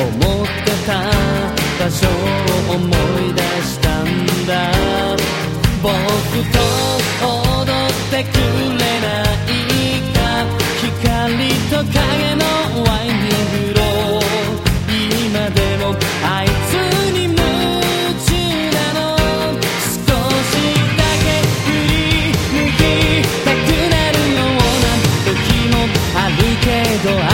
思った場所を思い出したんだ。僕と踊ってくれないか。光と影のワイングロー今でもあいつに夢中なの少しだけ振り向きたくなるような時もあるけど。